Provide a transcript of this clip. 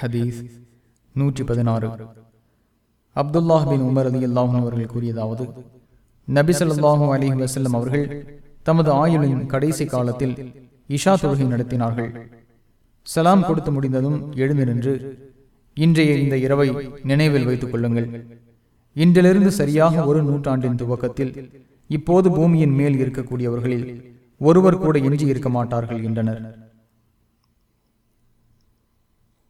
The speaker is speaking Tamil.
ஹதீஸ் நூற்றி பதினாறு. அப்துல்லாஹ் பின் உமர் அலி அல்லாஹும் அவர்கள் கூறியதாவது நபி ஸல்லல்லாஹு அலைஹி வஸல்லம் அவர்கள் தமது ஆயுளின் கடைசி காலத்தில் இஷா தொழுகை நடத்தினார்கள். சலாம் கொடுத்து முடிந்ததும் எழுந்து நின்று இன்றைய இந்த இரவை நினைவில் வைத்துக் கொள்ளுங்கள். இன்றிலிருந்து சரியாக ஒரு நூற்றாண்டின் துவக்கத்தில் இப்போது பூமியின் மேல் இருக்கக்கூடியவர்களில் ஒருவர் கூட எஞ்சி இருக்க மாட்டார்கள் என்றனர்.